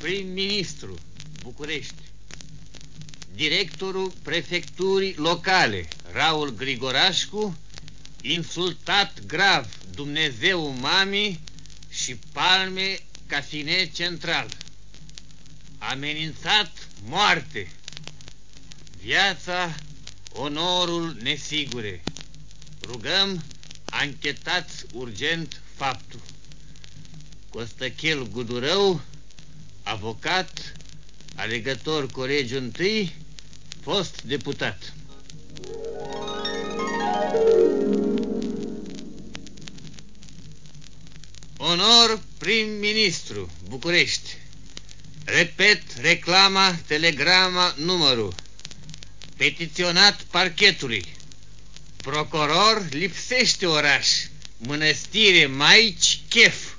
prim-ministru, București. Directorul prefecturii locale, Raul Grigorașcu, insultat grav Dumnezeu mami și palme cafine central. Amenințat moarte. Viața, onorul nesigure. Rugăm, anchetați urgent faptul. Costăchel Gudurău, avocat, alegător colegiul întâi, fost deputat. Onor prim-ministru, București. Repet reclama, telegrama, numărul. Petiționat parchetului. Procuror lipsește oraș. Mănăstire Maici Chef.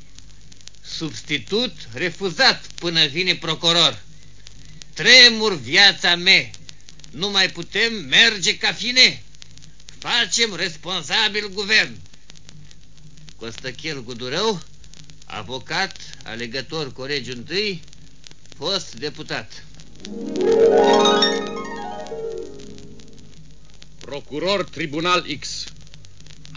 Substitut refuzat până vine procuror. Tremur viața mea. Nu mai putem merge ca fine. Facem responsabil guvern. Costăchel Gudurău, avocat, alegător colegiul întâi, fost deputat. Procuror Tribunal X.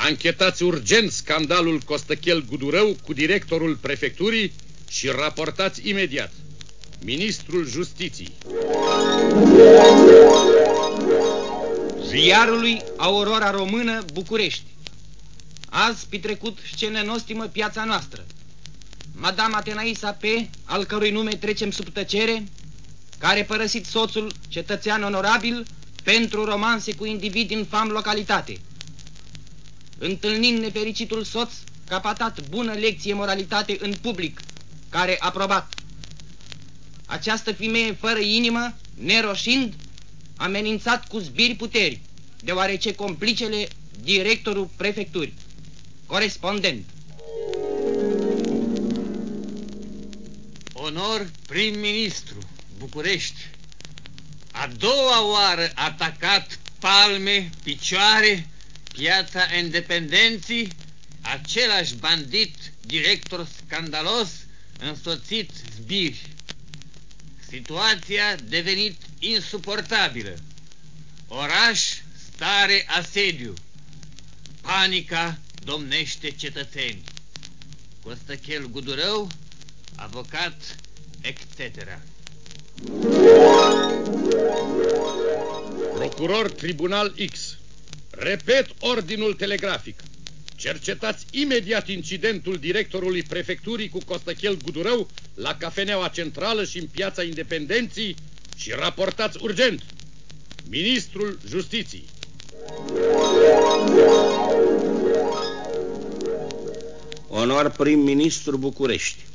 Anchetați urgent scandalul Costăchel Gudurău cu directorul prefecturii și raportați imediat. Ministrul Justiției. Ziarului Aurora Română, București. Azi petrecut scene nostimă piața noastră. Madame Atenaisa P., al cărui nume trecem sub tăcere, care părăsit soțul cetățean onorabil pentru romanse cu individ din fam localitate. Întâlnind nefericitul soț, capatat bună lecție moralitate în public, care aprobat. Această femeie fără inimă, neroșind, amenințat cu zbiri puteri, deoarece complicele directorul prefecturii. Corespondent. Onor prim-ministru, București. A doua oară atacat palme, picioare, piața independenții, același bandit, director scandalos, însoțit zbiri. Situația devenit insuportabilă. Oraș stare asediu. Panica domnește cetățeni. Costăchel Gudurău, avocat, etc. Procuror Tribunal X. Repet ordinul telegrafic. Cercetați imediat incidentul directorului prefecturii cu Costăchel Gudurău la cafeneaua centrală și în piața Independenții și raportați urgent. Ministrul Justiției. Onor prim-ministru București.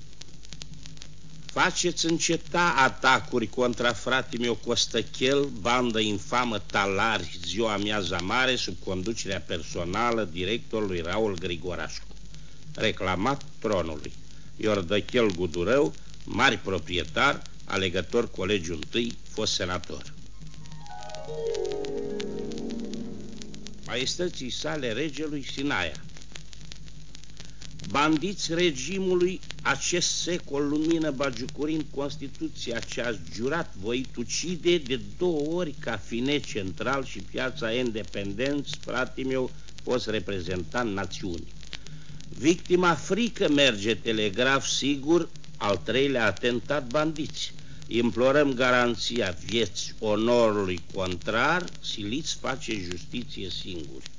Faceți înceta atacuri contra fratele meu Costăchel, bandă infamă talari, ziua miaza mare, sub conducerea personală directorului Raul Grigorașcu. Reclamat tronului. Iordăchel Gudurău, mari proprietar, alegător colegiul întâi, fost senator. Maestății sale regelui Sinaia. Bandiți regimului acest secol lumină bagiucurind Constituția ce a jurat voit ucide de două ori ca fine central și piața independenț, frate meu, fost reprezentant națiunii. Victima frică merge telegraf sigur, al treilea atentat bandiți. Implorăm garanția vieți onorului contrar, siliți face justiție singuri.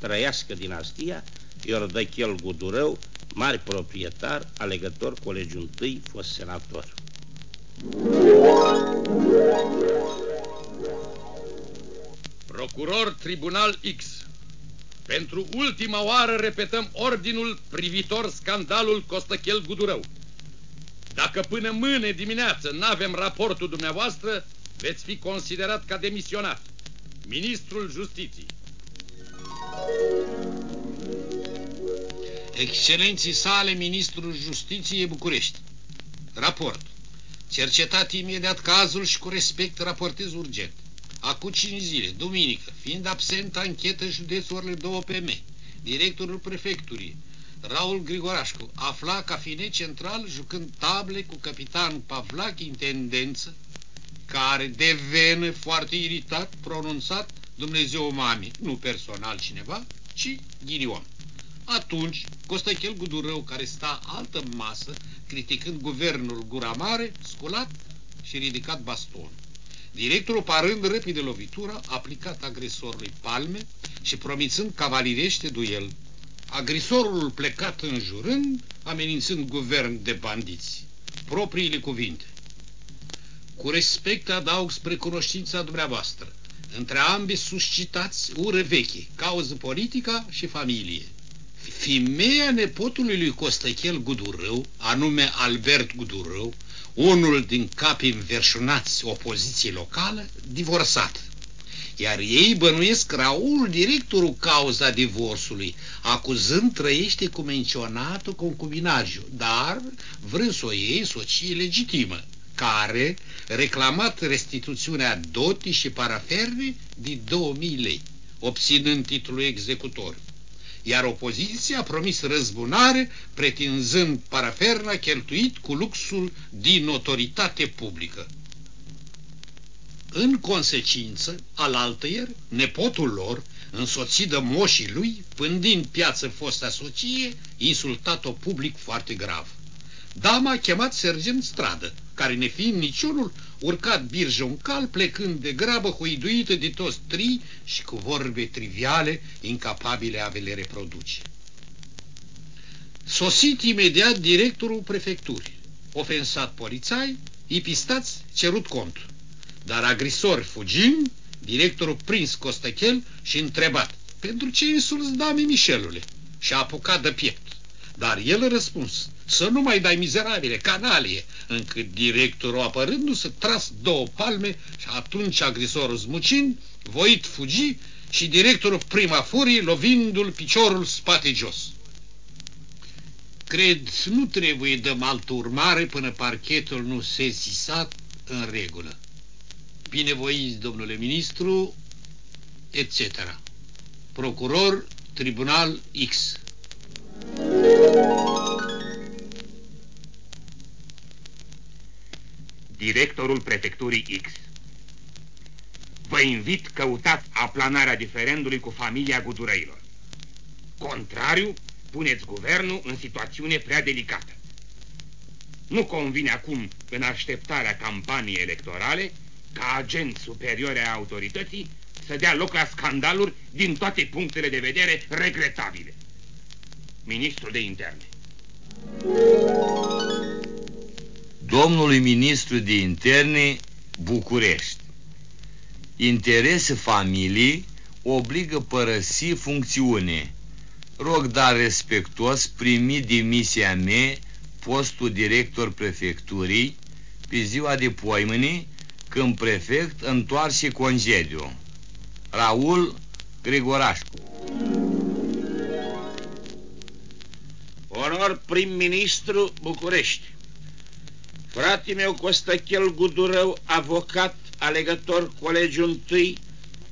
Trăiască dinastia, Iordăchel Gudurău, mari proprietar, alegător colegiul întâi, fost senator. Procuror Tribunal X. Pentru ultima oară repetăm ordinul privitor scandalul Costăchel Gudurău. Dacă până mâine dimineață nu avem raportul dumneavoastră, veți fi considerat ca demisionat. Ministrul Justiției. Excelenții sale, Ministrul Justiției București. Raport. Cercetat imediat cazul și cu respect raportez urgent. Acum 5 zile, duminică, fiind absent anchetă județul Orle 2 PM, directorul prefecturii, Raul Grigorașcu afla ca fine central jucând table cu capitanul Pavlac intendență, care de venă foarte iritat pronunțat Dumnezeu mami, nu personal cineva, ci ghinion. Atunci, Costachel Gudurău, care sta altă masă, criticând guvernul gura mare, sculat și ridicat baston. Directorul, parând repede lovitura, aplicat agresorului palme și promițând cavalirește duel. Agresorul plecat înjurând, amenințând guvern de bandiți. Propriile cuvinte. Cu respect adaug spre cunoștința dumneavoastră. Între ambii suscitați ură veche, cauză politică și familie. Femeia nepotului lui Costăchel Gudurău, anume Albert Gudurău, unul din capii înverșunați opoziției locală, divorțat. Iar ei bănuiesc Raul, directorul cauza divorțului, acuzând trăiește cu menționatul concubinajul, dar vrând să o iei soție legitimă, care reclamat restituțiunea dotii și paraferne de 2000 lei, obținând titlul executor iar opoziția a promis răzbunare, pretinzând paraferna cheltuit cu luxul din notoritate publică. În consecință, al altăier, nepotul lor, însoțit de moșii lui, pândind piață fosta soție, insultat-o public foarte grav. Dama a chemat sergent stradă, care nefiind niciunul, urcat birjă un cal, plecând de grabă huiduită de toți tri și cu vorbe triviale, incapabile a le reproduce. Sosit imediat directorul prefecturii, ofensat polițai, ipistați, cerut cont. Dar agresori fugind, directorul prins Costachel și întrebat, pentru ce insulți dame Mișelule? Și a apucat de piept. Dar el a răspuns, să nu mai dai mizerabile, canalie, încât directorul apărându-se tras două palme și atunci agresorul zmucind, voit fugi și directorul prima furie lovindu-l piciorul spate jos. Cred, nu trebuie dăm altă urmare până parchetul nu se sisat în regulă. Binevoiți, domnule ministru, etc. Procuror, Tribunal X. directorul prefecturii X. Vă invit căutați aplanarea diferendului cu familia Gudurăilor. Contrariu, puneți guvernul în situațiune prea delicată. Nu convine acum, în așteptarea campaniei electorale, ca agent superior a autorității să dea loc la scandaluri din toate punctele de vedere regretabile. Ministrul de Interne domnului ministru de interne București. Interese familiei obligă părăsi funcțiune. Rog dar respectuos primi demisia mea postul director prefecturii pe ziua de poimâni când prefect întoarce concediu. Raul Grigorașcu Onor prim-ministru București Frate meu Costachel Gudurău, avocat, alegător colegiul întâi,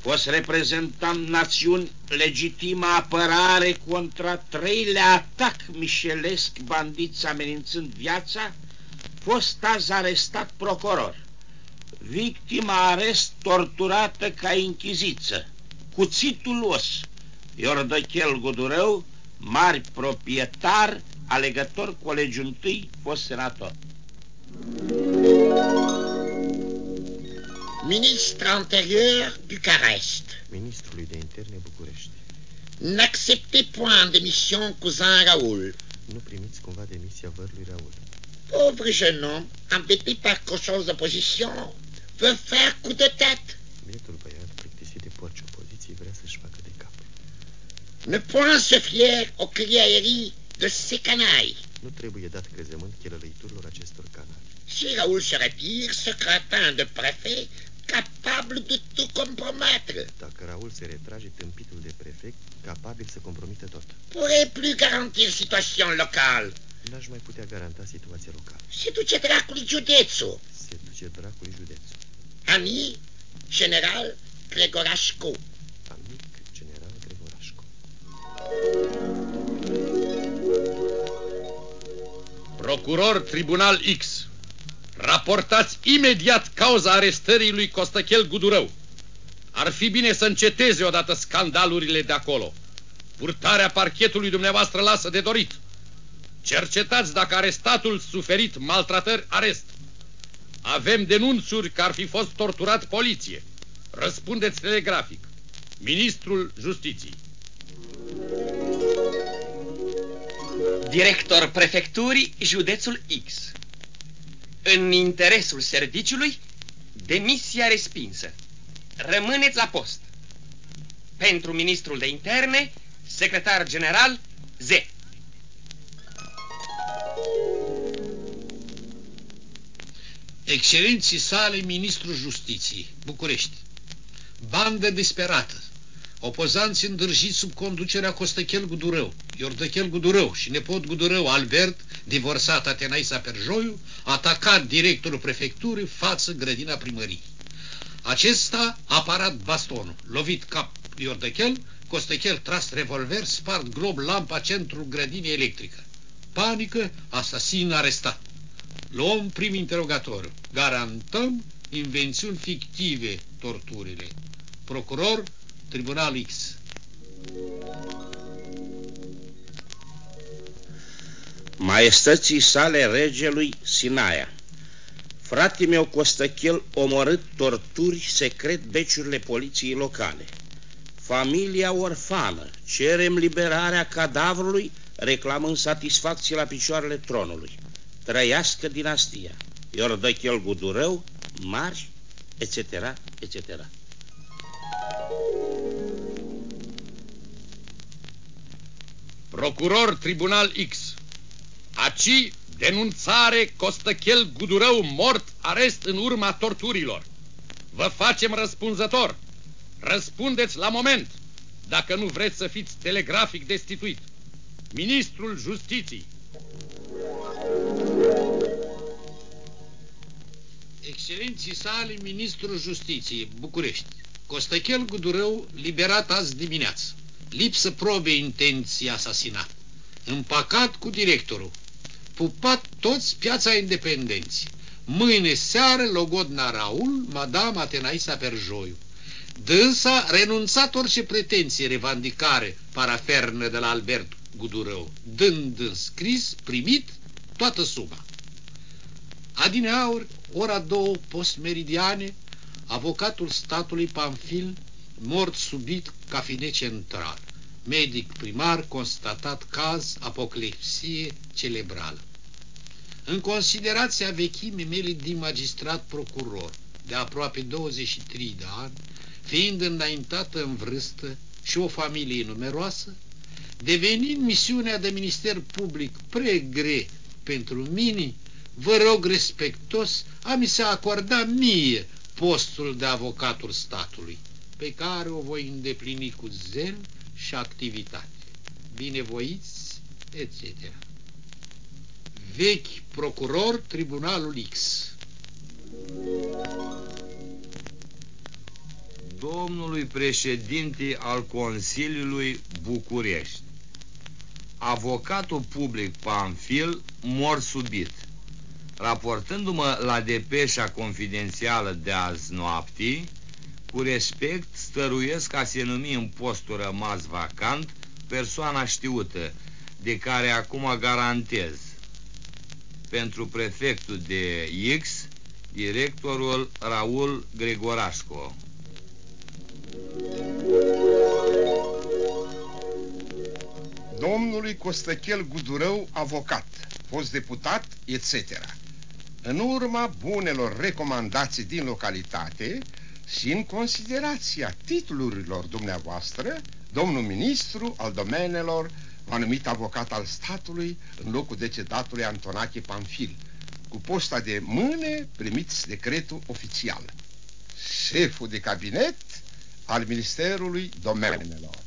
fost reprezentant națiuni, legitimă apărare contra treilea atac mișelesc, bandiți amenințând viața, fost azi arestat procuror. Victima arest torturată ca închiziță, cuțitul os, Iordăchel Gudurău, mari proprietar, alegător colegiul întâi, fost senator. Ministre intérieur Bucarest. Ministrului de interne București. N'acceptez point démission cousin Raoul. Nu primiți cumva demisia vărului Raoul. Pauvre jeune homme, embêté par chose d'opposition, veut faire coup de tête. Bietul băiat, plictisit de porci opoziției, vrea să-și facă de cap. Ne point se fier aux criailleries de ces canailles. Nu trebuie dat crezământ chelălăiturilor acestor canali. Si Raoul se retire, ce cretin de préfet capable de tout compromettre. Dacă Raoul se retrage, tâmpitul de prefect, capabil să compromită tot. Pourrait plus garantir situation locale. N-aș mai putea garanta situația locală. Se duce dracului județul. Se duce dracului județul. Ami, general Gregorașcu. Amic Procuror Tribunal X, raportați imediat cauza arestării lui Costăchel Gudurău. Ar fi bine să înceteze odată scandalurile de acolo. Purtarea parchetului dumneavoastră lasă de dorit. Cercetați dacă arestatul suferit maltratări arest. Avem denunțuri că ar fi fost torturat poliție. Răspundeți telegrafic. Ministrul Justiției. Director prefecturii, județul X. În interesul serviciului, demisia respinsă. Rămâneți la post. Pentru ministrul de interne, secretar general Z. Excelenții sale, ministrul justiției, București. Bandă disperată. Opozanți îndrăjiți sub conducerea Costăchel Gudurău, Iordăchel Gudurău și nepot Gudurău Albert, divorsat Atenaisa Perjoiu, atacat directorul prefecturii față grădina primării. Acesta a parat bastonul, lovit cap Iordăchel, Costăchel tras revolver, spart glob lampa centrul grădinii electrică. Panică, asasin arestat. Luăm prim interogatoriu. Garantăm invențiuni fictive torturile. Procuror, Tribunal X. Maestății sale regelui Sinaia. Frate meu Costăchel omorât torturi secret beciurile poliției locale. Familia orfană, cerem liberarea cadavrului, reclamând satisfacție la picioarele tronului. Trăiască dinastia. Iordăchel Gudurău, mari, etc., etc. Procuror Tribunal X. Aci denunțare Costăchel Gudurău mort arest în urma torturilor. Vă facem răspunzător. Răspundeți la moment, dacă nu vreți să fiți telegrafic destituit. Ministrul Justiției. Excelenții sale, ministrul justiției, București. Costăchel Gudurău, liberat azi dimineață. Lipsă probe intenții asasinat. Împacat cu directorul. Pupat toți piața independenții. Mâine seară, Logodna Raul, Madame Atenaisa Perjoiu. Dânsa renunțat orice pretenție revandicare parafernă de la Albert Gudurău, dând în scris, primit, toată suma. Adineauri, ora două postmeridiane, avocatul statului Pamfil, mort subit cafine central. Medic primar constatat caz apoclepsie cerebrală. În considerația vechimii mele din magistrat procuror, de aproape 23 de ani, fiind înaintată în vârstă și o familie numeroasă, devenind misiunea de minister public pregre pentru mine, vă rog respectos a mi se acorda mie postul de avocatul statului, pe care o voi îndeplini cu zel și activitate. Binevoiți, etc. Vechi procuror, Tribunalul X. Domnului președinte al Consiliului București, avocatul public Pamfil mor subit. Raportându-mă la depeșa confidențială de azi noaptii, cu respect stăruiesc ca se numi în postul rămas vacant persoana știută, de care acum garantez. Pentru prefectul de X, directorul Raul Gregorașco. Domnului Costăchel Gudurău, avocat, fost deputat, etc. În urma bunelor recomandații din localitate și în considerația titlurilor dumneavoastră, domnul ministru al domenelor v-a numit avocat al statului în locul decedatului Antonache Pamfil, cu posta de mâne primiți decretul oficial. Șeful de cabinet al Ministerului Domenelor.